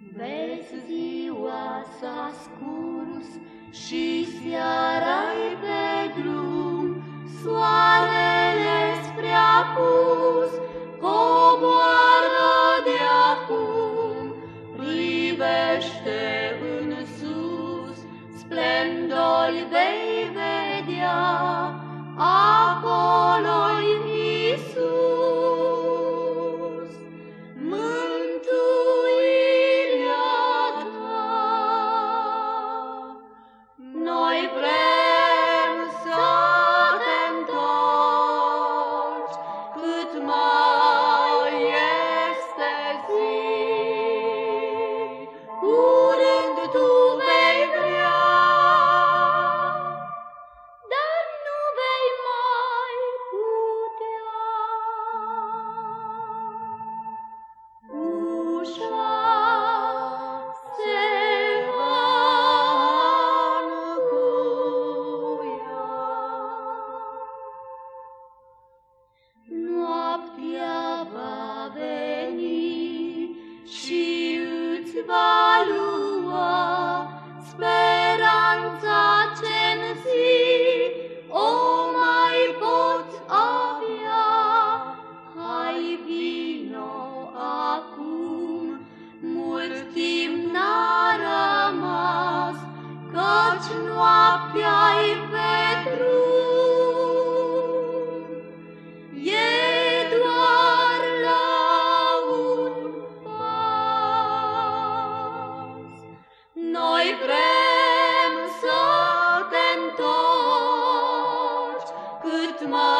Vezi ziua s-a scurs și seara-i speranța în zi o mai poți avea. Hai vino acum, mult timp n-a rămas, căci noaptea-i pe. E doar la un pas. Noi vrem My.